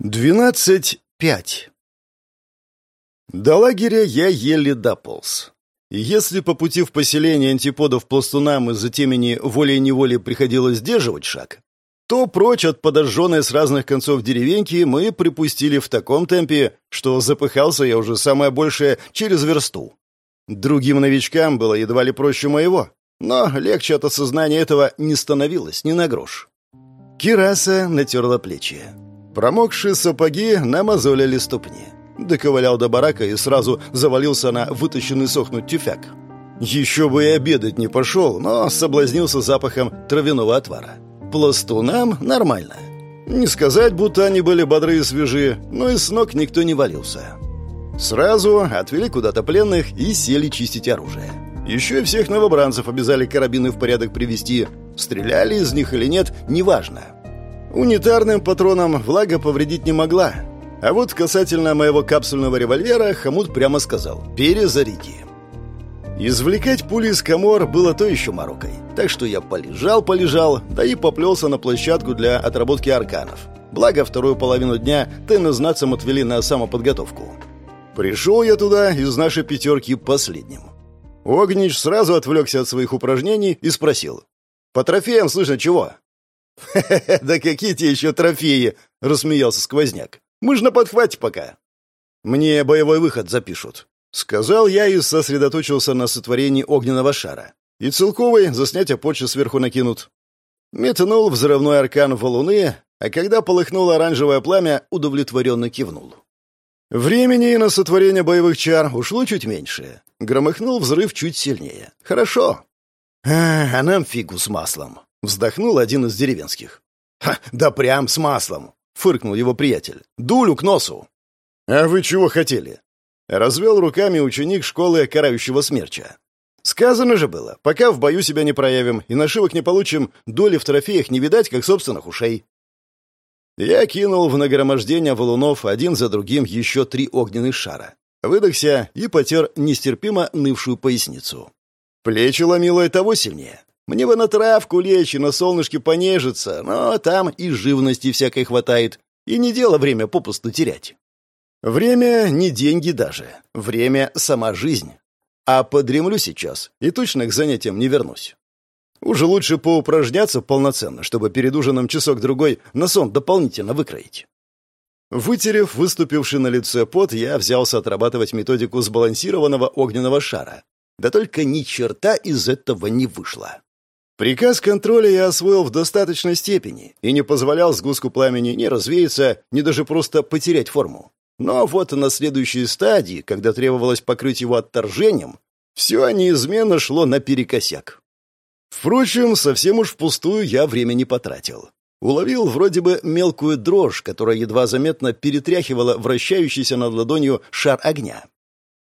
Двенадцать пять. До лагеря я еле дополз. Если по пути в поселение антиподов пластунам из-за темени волей-неволей приходилось сдерживать шаг, то прочь от подожженной с разных концов деревеньки мы припустили в таком темпе, что запыхался я уже самое большее через версту. Другим новичкам было едва ли проще моего, но легче от осознания этого не становилось ни на грош. Кираса натерла плечи. Промокшие сапоги намазолили ступни. Доковылял до барака и сразу завалился на вытащенный сохнуть тюфяк. Еще бы и обедать не пошел, но соблазнился запахом травяного отвара. Пластунам нормально. Не сказать, будто они были бодры и свежи, но и с ног никто не валился. Сразу отвели куда-то пленных и сели чистить оружие. Еще и всех новобранцев обязали карабины в порядок привести. Стреляли из них или нет, неважно. Унитарным патроном влага повредить не могла. А вот касательно моего капсульного револьвера Хамут прямо сказал «перезаряди». Извлекать пули из комор было то еще морокой. Так что я полежал-полежал, да и поплелся на площадку для отработки арканов. Благо, вторую половину дня тайно знацам отвели на самоподготовку. Пришел я туда из нашей пятерки последним. Огнич сразу отвлекся от своих упражнений и спросил. «По трофеям слышно чего?» да какие те еще трофеи!» — рассмеялся сквозняк. «Мы ж на подхвате пока». «Мне боевой выход запишут», — сказал я и сосредоточился на сотворении огненного шара. «И целковый за снятие почвы сверху накинут». Метнул взрывной аркан в валуны, а когда полыхнуло оранжевое пламя, удовлетворенно кивнул. Времени на сотворение боевых чар ушло чуть меньше. Громыхнул взрыв чуть сильнее. Хорошо. А, нам фигу с маслом. Вздохнул один из деревенских. «Ха, да прям с маслом!» — фыркнул его приятель. «Дулю к носу!» «А вы чего хотели?» Развел руками ученик школы карающего смерча. «Сказано же было, пока в бою себя не проявим и нашивок не получим, доли в трофеях не видать, как собственных ушей». Я кинул в нагромождение валунов один за другим еще три огненных шара. Выдохся и потер нестерпимо нывшую поясницу. Плечи ломило и того сильнее. Мне бы на травку лечь и на солнышке понежиться, но там и живности всякой хватает, и не дело время попусту терять. Время не деньги даже, время — сама жизнь. А подремлю сейчас, и точно к занятиям не вернусь. Уже лучше поупражняться полноценно, чтобы перед ужином часок-другой на сон дополнительно выкроить. Вытерев выступивший на лице пот, я взялся отрабатывать методику сбалансированного огненного шара. Да только ни черта из этого не вышло. Приказ контроля я освоил в достаточной степени и не позволял сгустку пламени ни развеяться, ни даже просто потерять форму. Но вот на следующей стадии, когда требовалось покрыть его отторжением, все неизменно шло наперекосяк. Впрочем, совсем уж впустую я время не потратил. Уловил вроде бы мелкую дрожь, которая едва заметно перетряхивала вращающийся над ладонью шар огня.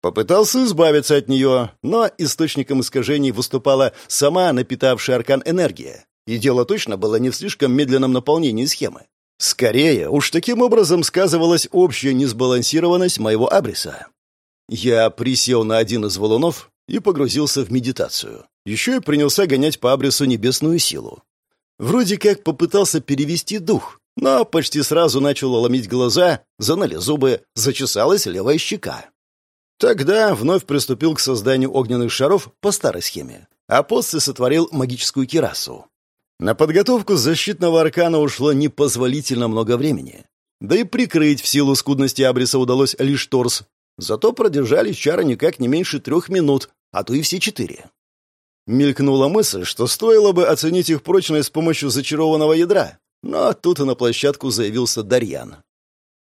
Попытался избавиться от нее, но источником искажений выступала сама напитавшая аркан энергия. И дело точно было не в слишком медленном наполнении схемы. Скорее, уж таким образом сказывалась общая несбалансированность моего абриса. Я присел на один из валунов и погрузился в медитацию. Еще и принялся гонять по абрису небесную силу. Вроде как попытался перевести дух, но почти сразу начал ломить глаза, заныли зубы, зачесалась левая щека. Тогда вновь приступил к созданию огненных шаров по старой схеме, а после сотворил магическую кирасу. На подготовку защитного аркана ушло непозволительно много времени. Да и прикрыть в силу скудности абриса удалось лишь торс. Зато продержались чары никак не меньше трех минут, а то и все четыре. Мелькнула мысль, что стоило бы оценить их прочность с помощью зачарованного ядра. Но тут и на площадку заявился Дарьян.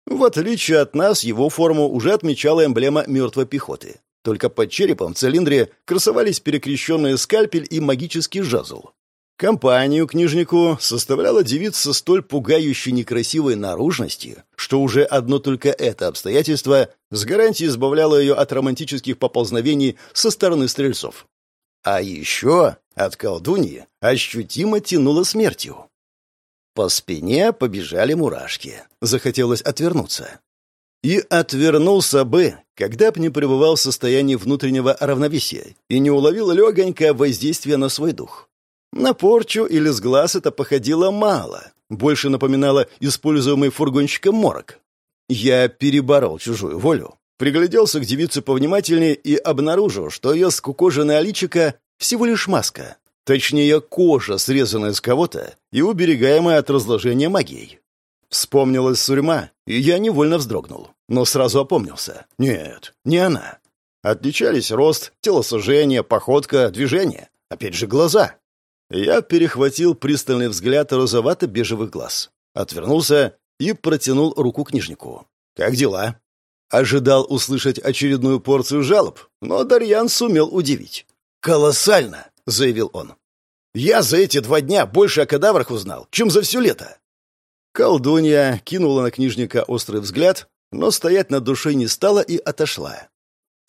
В отличие от нас, его форму уже отмечала эмблема мертвой пехоты. Только под черепом в цилиндре красовались перекрещенные скальпель и магический жезл. Компанию книжнику составляла девица столь пугающе некрасивой наружности, что уже одно только это обстоятельство с гарантией избавляло ее от романтических поползновений со стороны стрельцов. А еще от колдуньи ощутимо тянуло смертью. По спине побежали мурашки. Захотелось отвернуться. И отвернулся бы, когда б не пребывал в состоянии внутреннего равновесия и не уловил легонькое воздействие на свой дух. На порчу или с глаз это походило мало, больше напоминала используемый фургонщиком морок. Я переборол чужую волю, пригляделся к девице повнимательнее и обнаружил, что ее скукоженная личика всего лишь маска. Точнее, кожа, срезанная с кого-то и уберегаемая от разложения магией. Вспомнилась сурьма, и я невольно вздрогнул, но сразу опомнился. Нет, не она. Отличались рост, телосложение, походка, движение. Опять же, глаза. Я перехватил пристальный взгляд розовато-бежевых глаз. Отвернулся и протянул руку книжнику. «Как дела?» Ожидал услышать очередную порцию жалоб, но Дарьян сумел удивить. «Колоссально!» — заявил он. «Я за эти два дня больше о кадаврах узнал, чем за все лето». Колдунья кинула на книжника острый взгляд, но стоять над душой не стала и отошла.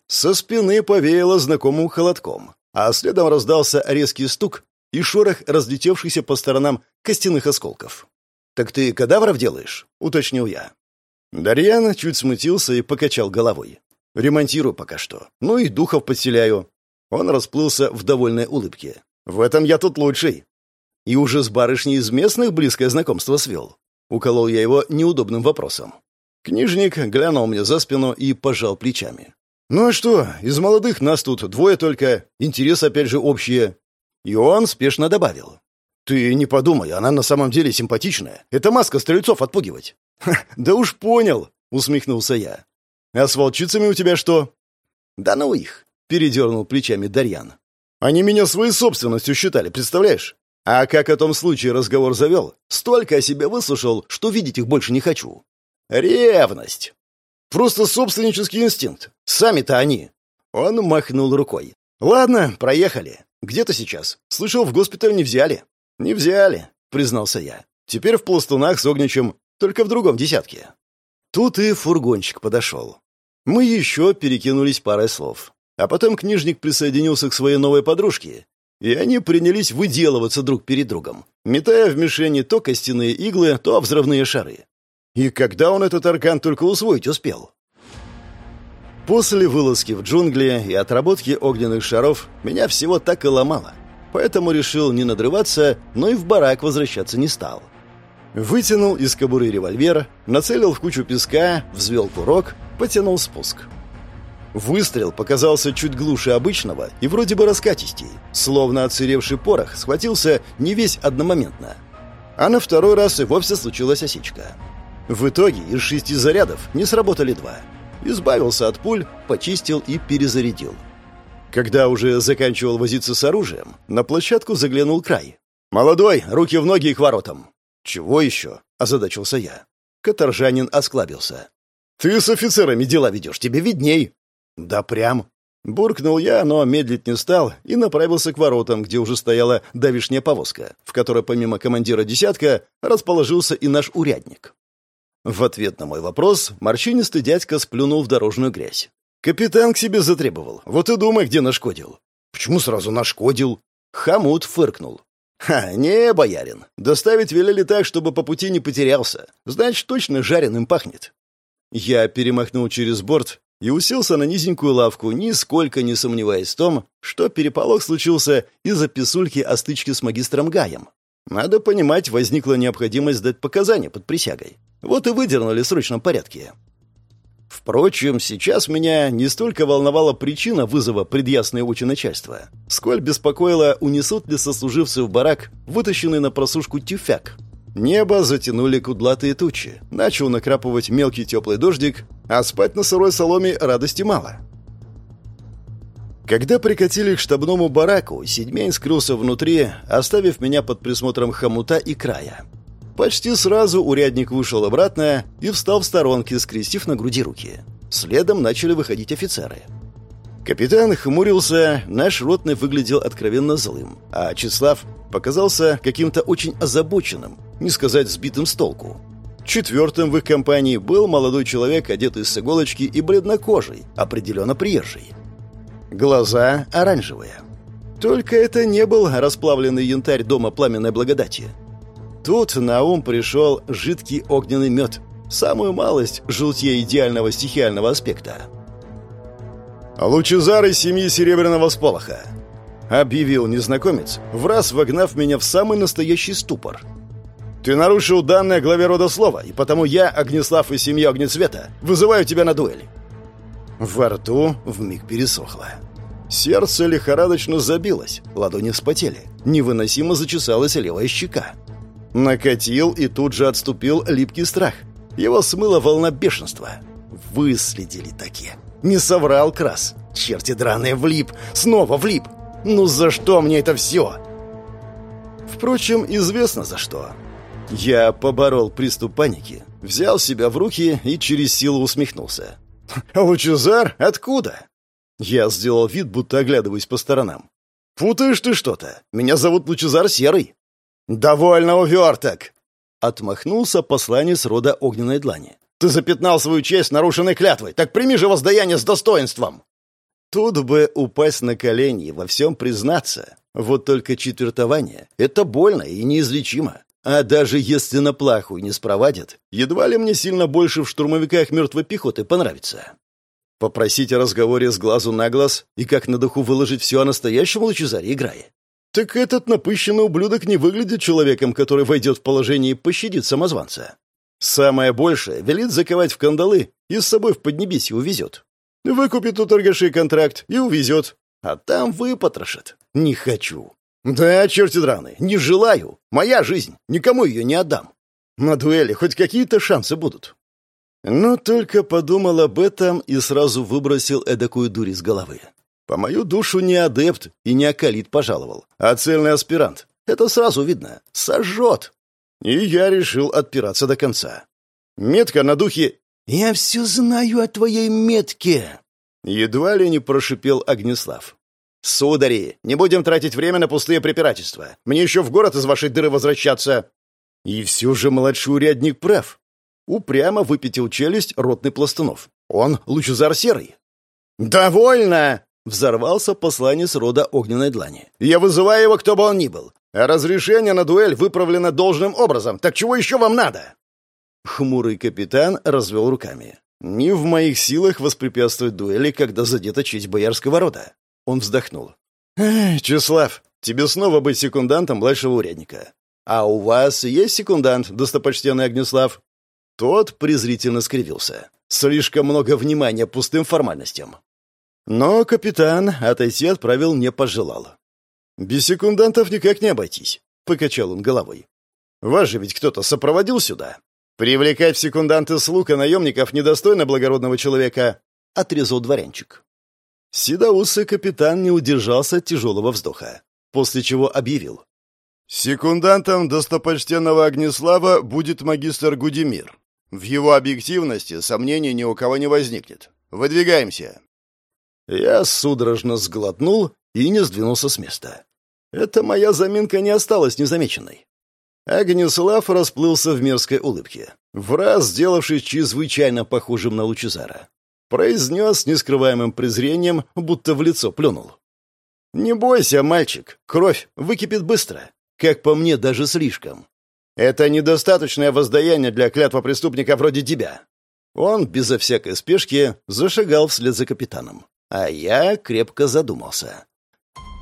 Со спины повеяло знакомым холодком, а следом раздался резкий стук и шорох разлетевшихся по сторонам костяных осколков. «Так ты кадавров делаешь?» — уточнил я. Дарьян чуть смутился и покачал головой. «Ремонтирую пока что. Ну и духов подселяю». Он расплылся в довольной улыбке. «В этом я тут лучший». И уже с барышней из местных близкое знакомство свел. Уколол я его неудобным вопросом. Книжник глянул мне за спину и пожал плечами. «Ну а что, из молодых нас тут двое только, интерес опять же общие». И он спешно добавил. «Ты не подумай, она на самом деле симпатичная. Это маска стрельцов отпугивать». «Да уж понял», — усмехнулся я. «А с волчицами у тебя что?» «Да ну их», — передернул плечами Дарьян. «Они меня своей собственностью считали, представляешь? А как о том случае разговор завел, столько о себе выслушал, что видеть их больше не хочу. Ревность. Просто собственнический инстинкт. Сами-то они. Он махнул рукой. Ладно, проехали. Где ты сейчас? Слышал, в госпиталь не взяли. Не взяли, признался я. Теперь в пластунах с Огничем, только в другом десятке. Тут и фургончик подошел. Мы еще перекинулись парой слов. А потом книжник присоединился к своей новой подружке, и они принялись выделываться друг перед другом, метая в мишени то костяные иглы, то взрывные шары. И когда он этот аркан только усвоить успел? После вылазки в джунгли и отработки огненных шаров меня всего так и ломало. Поэтому решил не надрываться, но и в барак возвращаться не стал. Вытянул из кобуры револьвер, нацелил в кучу песка, взвел курок, потянул спуск. Выстрел показался чуть глуше обычного и вроде бы раскатистей, словно отсыревший порох схватился не весь одномоментно. А на второй раз и вовсе случилась осечка. В итоге из шести зарядов не сработали два. Избавился от пуль, почистил и перезарядил. Когда уже заканчивал возиться с оружием, на площадку заглянул край. «Молодой, руки в ноги и к воротам!» «Чего еще?» – озадачился я. Каторжанин осклабился. «Ты с офицерами дела ведешь, тебе видней!» «Да прям!» Буркнул я, но медлить не стал и направился к воротам, где уже стояла давишняя повозка, в которой помимо командира десятка расположился и наш урядник. В ответ на мой вопрос морщинистый дядька сплюнул в дорожную грязь. «Капитан к себе затребовал. Вот и думай, где нашкодил». «Почему сразу нашкодил?» Хамут фыркнул. «Ха, не, боярин. Доставить велели так, чтобы по пути не потерялся. Значит, точно жареным пахнет». Я перемахнул через борт и уселся на низенькую лавку, нисколько не сомневаясь в том, что переполох случился из-за писульки о стычке с магистром Гаем. Надо понимать, возникла необходимость дать показания под присягой. Вот и выдернули в срочном порядке. Впрочем, сейчас меня не столько волновала причина вызова предъясной очи начальства, сколь беспокоило, унесут ли сослуживцы в барак вытащенный на просушку тюфяк. Небо затянули кудлатые тучи, начал накрапывать мелкий теплый дождик, а спать на сырой соломе радости мало. Когда прикатили к штабному бараку, Седьмень скрылся внутри, оставив меня под присмотром хомута и края. Почти сразу урядник вышел обратно и встал в сторонке, скрестив на груди руки. Следом начали выходить офицеры. Капитан хмурился, наш ротный выглядел откровенно злым, а Числав показался каким-то очень озабоченным, не сказать сбитым с толку. Четвертым в их компании был молодой человек, одетый с иголочки и бледнокожий, определенно приезжий. Глаза оранжевые. Только это не был расплавленный янтарь дома пламенной благодати. Тут на ум пришел жидкий огненный мед, самую малость желтье идеального стихиального аспекта. «Лучезар из семьи Серебряного Сполоха», — объявил незнакомец, в раз вогнав меня в самый настоящий ступор. Ты нарушил данное главе рода слова, и потому я, Огнеслав и семья Огнецвета, вызываю тебя на дуэль». Во рту вмиг пересохло. Сердце лихорадочно забилось, ладони вспотели. Невыносимо зачесалась левая щека. Накатил и тут же отступил липкий страх. Его смыла волна бешенства. Выследили такие. Не соврал Крас. Черти драные, влип. Снова влип. Ну за что мне это все? Впрочем, известно за что. Я поборол приступ паники, взял себя в руки и через силу усмехнулся. «Лучезар? Откуда?» Я сделал вид, будто оглядываюсь по сторонам. «Путаешь ты что-то. Меня зовут Лучезар Серый». «Довольно уверток!» Отмахнулся посланец рода огненной длани. «Ты запятнал свою честь нарушенной клятвой. Так прими же воздаяние с достоинством!» Тут бы упасть на колени во всем признаться. Вот только четвертование — это больно и неизлечимо. А даже если на плаху не спровадят, едва ли мне сильно больше в штурмовиках мертвой пехоты понравится. Попросить о разговоре с глазу на глаз и как на духу выложить все о настоящем Лучезаре играе. Так этот напыщенный ублюдок не выглядит человеком, который войдет в положение и пощадит самозванца. Самое большее велит заковать в кандалы и с собой в Поднебесье увезет. Выкупит у торгашей контракт и увезет. А там выпотрошит. Не хочу. Да, черти драны, не желаю. Моя жизнь. Никому ее не отдам. На дуэли хоть какие-то шансы будут. Но только подумал об этом и сразу выбросил эдакую дурь из головы. По мою душу не адепт и не акалит пожаловал, а цельный аспирант. Это сразу видно. Сожжет. И я решил отпираться до конца. Метка на духе «Я все знаю о твоей метке!» Едва ли не прошипел Огнеслав. «Судари, не будем тратить время на пустые препирательства. Мне еще в город из вашей дыры возвращаться». И все же младший урядник прав. Упрямо выпятил челюсть ротный пластунов. Он лучезар серый. «Довольно!» — взорвался посланец рода огненной длани. «Я вызываю его, кто бы он ни был. А разрешение на дуэль выправлено должным образом. Так чего еще вам надо?» Хмурый капитан развел руками. «Не в моих силах воспрепятствовать дуэли, когда задета честь боярского рода». Он вздохнул. «Эх, Числав, тебе снова быть секундантом младшего урядника. А у вас есть секундант, достопочтенный Огнеслав?» Тот презрительно скривился. «Слишком много внимания пустым формальностям». Но капитан отойти от правил не пожелал. «Без секундантов никак не обойтись», — покачал он головой. «Вас же ведь кто-то сопроводил сюда. «Привлекать в секунданты слуг и наемников недостойно благородного человека», — отрезал дворянчик. Седоусый капитан не удержался от тяжелого вздоха, после чего объявил. «Секундантом достопочтенного Огнеслава будет магистр Гудимир. В его объективности сомнений ни у кого не возникнет. Выдвигаемся». Я судорожно сглотнул и не сдвинулся с места. Эта моя заминка не осталась незамеченной. Агнеслав расплылся в мерзкой улыбке, в раз сделавшись чрезвычайно похожим на Лучезара. Произнес с нескрываемым презрением, будто в лицо плюнул. «Не бойся, мальчик, кровь выкипит быстро. Как по мне, даже слишком. Это недостаточное воздаяние для клятва преступника вроде тебя». Он, безо всякой спешки, зашагал вслед за капитаном. А я крепко задумался.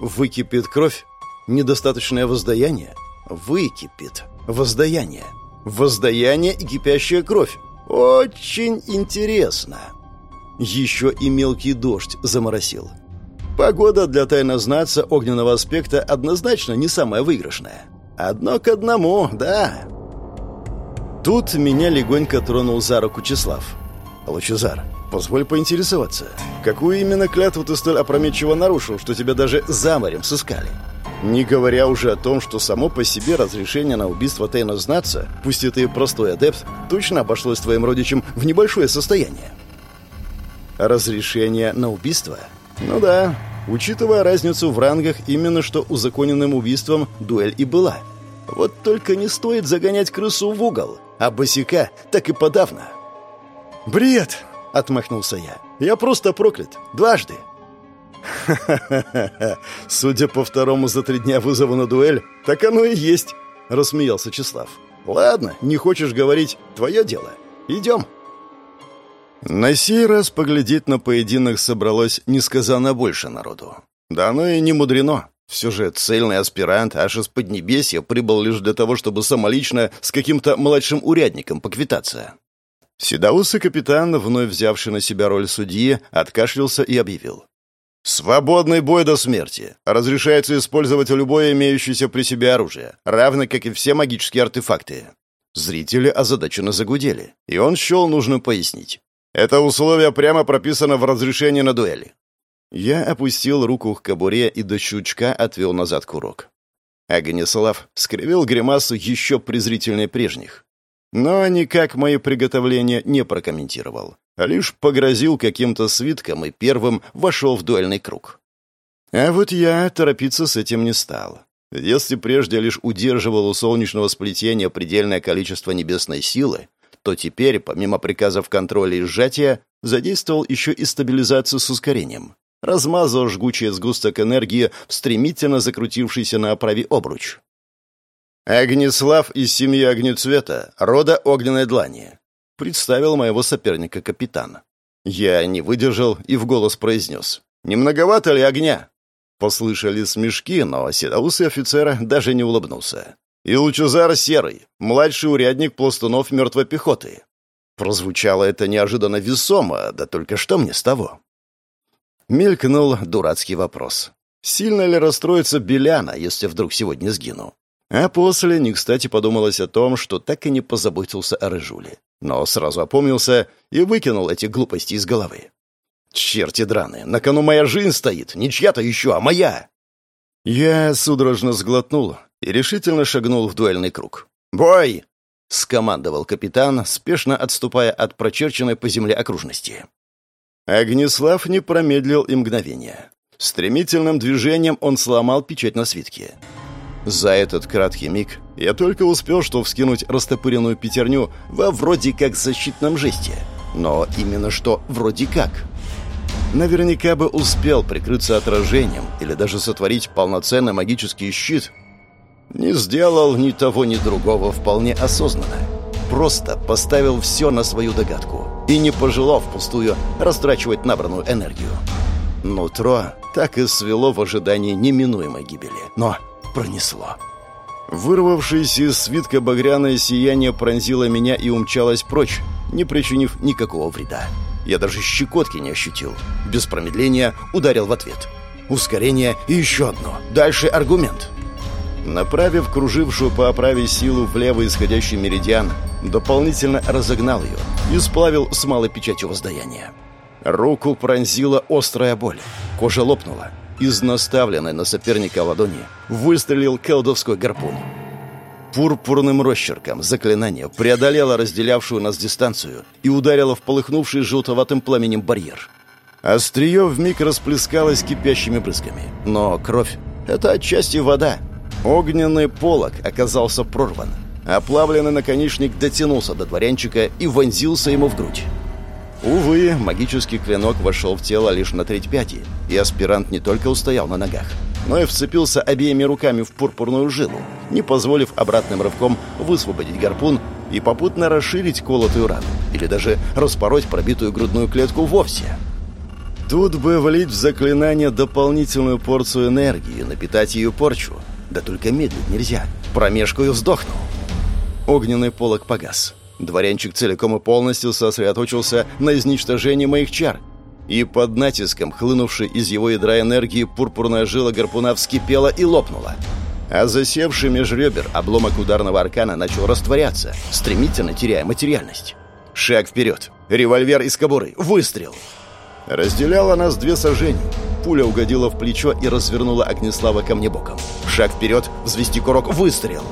«Выкипит кровь? Недостаточное воздаяние?» Выкипит. Воздаяние. Воздаяние и кипящая кровь. Очень интересно. Еще и мелкий дождь заморосил. Погода для тайнознаться огненного аспекта однозначно не самая выигрышная. Одно к одному, да. Тут меня легонько тронул за руку Числав. «Лучезар, позволь поинтересоваться, какую именно клятву ты столь опрометчиво нарушил, что тебя даже за морем сыскали?» Не говоря уже о том, что само по себе разрешение на убийство Тейна знаться, пусть это и простой адепт, точно обошлось твоим родичам в небольшое состояние. Разрешение на убийство? Ну да, учитывая разницу в рангах, именно что узаконенным убийством дуэль и была. Вот только не стоит загонять крысу в угол, а босика так и подавно. «Бред!» — отмахнулся я. «Я просто проклят. Дважды. «Ха-ха-ха! Судя по второму за три дня вызову на дуэль, так оно и есть!» — рассмеялся Числав. «Ладно, не хочешь говорить, твое дело. Идем!» На сей раз поглядеть на поединок собралось несказанно больше народу. Да оно и не мудрено. Все же цельный аспирант аж из Поднебесья прибыл лишь для того, чтобы самолично с каким-то младшим урядником поквитаться. Седоусый капитан, вновь взявший на себя роль судьи, откашлялся и объявил. «Свободный бой до смерти. Разрешается использовать любое имеющееся при себе оружие, равно как и все магические артефакты». Зрители озадаченно загудели, и он счел нужно пояснить. «Это условие прямо прописано в разрешении на дуэли. Я опустил руку к кобуре и до щучка отвел назад курок. Агнеслав скривил гримасу еще презрительнее прежних. Но никак мои приготовления не прокомментировал, а лишь погрозил каким-то свитком и первым вошел в дуэльный круг. А вот я торопиться с этим не стал. Если прежде лишь удерживал у солнечного сплетения предельное количество небесной силы, то теперь, помимо приказов контроля и сжатия, задействовал еще и стабилизацию с ускорением размазал жгучий сгусток энергии в стремительно закрутившийся на оправе обруч. «Огнеслав из семьи Огнецвета, рода Огненной Длани», — представил моего соперника капитана. Я не выдержал и в голос произнес. «Не многовато ли огня?» Послышали смешки, но седоусый офицера даже не улыбнулся. «И Лучезар Серый, младший урядник пластунов мертвой пехоты». Прозвучало это неожиданно весомо, да только что мне с того? Мелькнул дурацкий вопрос. Сильно ли расстроится Беляна, если вдруг сегодня сгину? А после не кстати подумалось о том, что так и не позаботился о Рыжуле. Но сразу опомнился и выкинул эти глупости из головы. «Черти драные, на кону моя жизнь стоит, не чья-то еще, а моя!» Я судорожно сглотнул и решительно шагнул в дуэльный круг. «Бой!» — скомандовал капитан, спешно отступая от прочерченной по земле окружности. Огнеслав не промедлил и мгновение. Стремительным движением он сломал печать на свитке. За этот краткий миг я только успел что вскинуть растопыренную пятерню во вроде как защитном жесте. Но именно что вроде как. Наверняка бы успел прикрыться отражением или даже сотворить полноценный магический щит. Не сделал ни того, ни другого вполне осознанно. Просто поставил все на свою догадку и не пожелал впустую растрачивать набранную энергию. Нутро так и свело в ожидании неминуемой гибели, но пронесло. Вырвавшееся из свитка багряное сияние пронзило меня и умчалось прочь, не причинив никакого вреда. Я даже щекотки не ощутил. Без промедления ударил в ответ. Ускорение и еще одно. Дальше аргумент. Направив кружившую по оправе силу в левый исходящий меридиан, дополнительно разогнал ее и сплавил с малой печатью воздаяния. Руку пронзила острая боль, кожа лопнула. Из наставленной на соперника ладони выстрелил колдовской гарпун. Пурпурным росчерком заклинание преодолело разделявшую нас дистанцию и ударило в полыхнувший желтоватым пламенем барьер. Острие вмиг расплескалось кипящими брызгами. Но кровь — это отчасти вода. Огненный полог оказался прорван. Оплавленный наконечник дотянулся до дворянчика и вонзился ему в грудь. Увы, магический клинок вошел в тело лишь на треть пяти, и аспирант не только устоял на ногах, но и вцепился обеими руками в пурпурную жилу, не позволив обратным рывком высвободить гарпун и попутно расширить колотую рану, или даже распороть пробитую грудную клетку вовсе. Тут бы влить в заклинание дополнительную порцию энергии, напитать ее порчу. Да только медлить нельзя. Промежкую вздохнул. Огненный полог погас. Дворянчик целиком и полностью сосредоточился на изничтожении моих чар. И под натиском, хлынувшей из его ядра энергии, пурпурная жила гарпуна вскипела и лопнула. А засевший меж ребер обломок ударного аркана начал растворяться, стремительно теряя материальность. Шаг вперед. Револьвер из кобуры. Выстрел. Разделяло нас две сожжения. Пуля угодила в плечо и развернула Огнеслава ко мне боком. Шаг вперед. Взвести курок. Выстрел.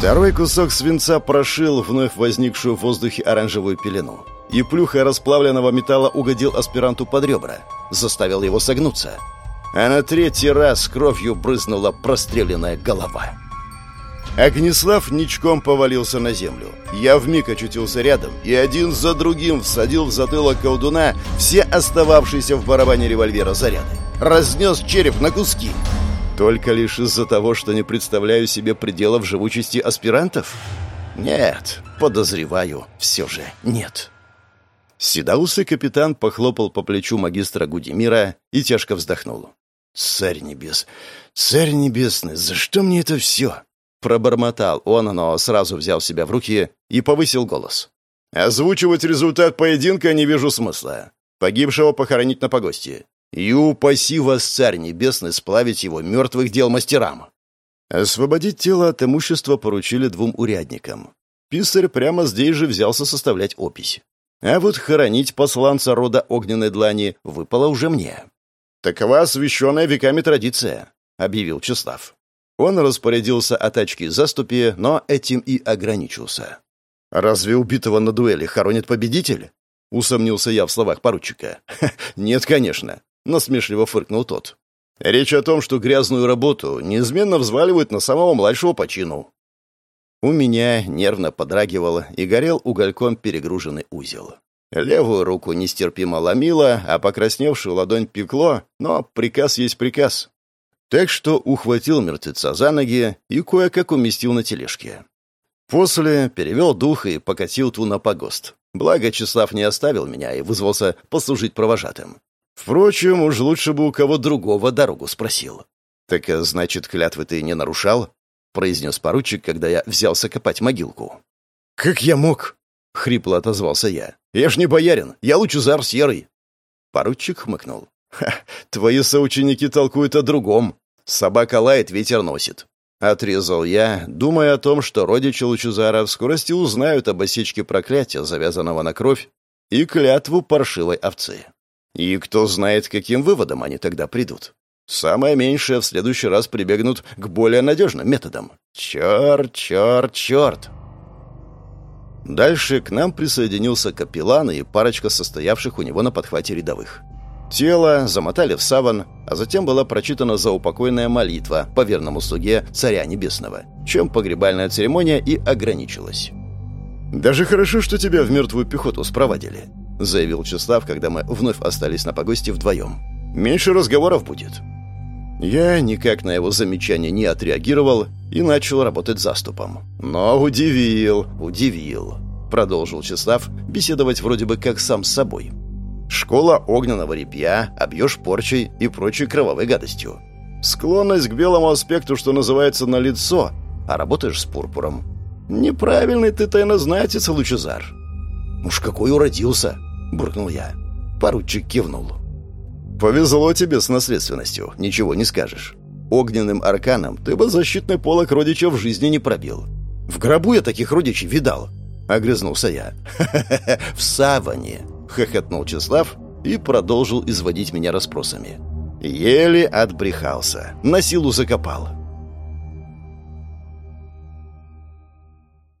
Второй кусок свинца прошил вновь возникшую в воздухе оранжевую пелену. И плюха расплавленного металла угодил аспиранту под ребра. Заставил его согнуться. А на третий раз кровью брызнула простреленная голова. Огнеслав ничком повалился на землю. Я вмиг очутился рядом и один за другим всадил в затылок колдуна все остававшиеся в барабане револьвера заряды. Разнес череп на куски. Только лишь из-за того, что не представляю себе пределов живучести аспирантов? Нет, подозреваю, все же нет. Седоусый капитан похлопал по плечу магистра Гудимира и тяжко вздохнул. «Царь небес! Царь небесный! За что мне это все?» Пробормотал он, но сразу взял себя в руки и повысил голос. «Озвучивать результат поединка не вижу смысла. Погибшего похоронить на погосте. И упаси вас, царь небесный, сплавить его мертвых дел мастерам». Освободить тело от имущества поручили двум урядникам. Писарь прямо здесь же взялся составлять опись. А вот хоронить посланца рода огненной длани выпало уже мне. «Такова освященная веками традиция», — объявил Числав. Он распорядился о тачке заступе, но этим и ограничился. «Разве убитого на дуэли хоронит победитель?» — усомнился я в словах поручика. «Нет, конечно», — насмешливо фыркнул тот. «Речь о том, что грязную работу неизменно взваливают на самого младшего по чину». У меня нервно подрагивал и горел угольком перегруженный узел. Левую руку нестерпимо ломило, а покрасневшую ладонь пекло, но приказ есть приказ. Так что ухватил мертвеца за ноги и кое-как уместил на тележке. После перевел дух и покатил ту на погост. Благо, Числав не оставил меня и вызвался послужить провожатым. Впрочем, уж лучше бы у кого другого дорогу спросил. «Так, э, значит, клятвы ты не нарушал?» — произнес поручик, когда я взялся копать могилку. «Как я мог?» — хрипло отозвался я. «Я ж не боярин, я лучезар серый». Поручик хмыкнул. «Ха, твои соученики толкуют о другом. Собака лает, ветер носит». Отрезал я, думая о том, что родичи Лучезара в скорости узнают об осечке проклятия, завязанного на кровь, и клятву паршивой овцы. И кто знает, каким выводом они тогда придут. Самое меньшее в следующий раз прибегнут к более надежным методам. Черт, черт, черт. Дальше к нам присоединился капеллан и парочка состоявших у него на подхвате рядовых. Тело замотали в саван, а затем была прочитана заупокойная молитва по верному слуге Царя Небесного, чем погребальная церемония и ограничилась. «Даже хорошо, что тебя в мертвую пехоту спровадили», — заявил Числав, когда мы вновь остались на погосте вдвоем. «Меньше разговоров будет». Я никак на его замечание не отреагировал и начал работать заступом. «Но удивил, удивил», — продолжил Числав беседовать вроде бы как сам с собой. «Школа огненного репья, обьешь порчей и прочей кровавой гадостью. Склонность к белому аспекту, что называется, на лицо, а работаешь с пурпуром. Неправильный ты тайнознатец, Лучезар». «Уж какой уродился!» — буркнул я. Поручик кивнул. «Повезло тебе с наследственностью, ничего не скажешь. Огненным арканом ты бы защитный полок родича в жизни не пробил. В гробу я таких родичей видал», — огрызнулся я. «Ха-ха-ха, в саване», — хохотнул Числав и продолжил изводить меня расспросами. Еле отбрехался, на силу закопал.